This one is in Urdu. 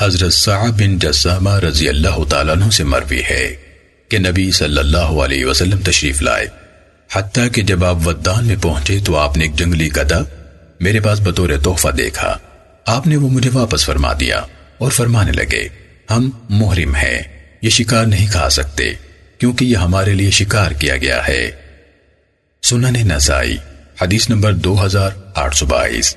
حضرت صعب بن جسامہ رضی اللہ تعالیٰ عنہ سے مروی ہے کہ نبی صلی اللہ علیہ وسلم تشریف لائے۔ حتیٰ کہ جب آپ ودان میں پہنچے تو آپ نے ایک جنگلی گدا میرے پاس بطور تحفہ دیکھا۔ آپ نے وہ مجھے واپس فرما دیا اور فرمانے لگے، ہم محرم ہیں، یہ شکار نہیں کھا سکتے کیونکہ یہ ہمارے لیے شکار کیا گیا ہے۔ سنن نسائی، حدیث نمبر دو ہزار آٹھ سو بائیس۔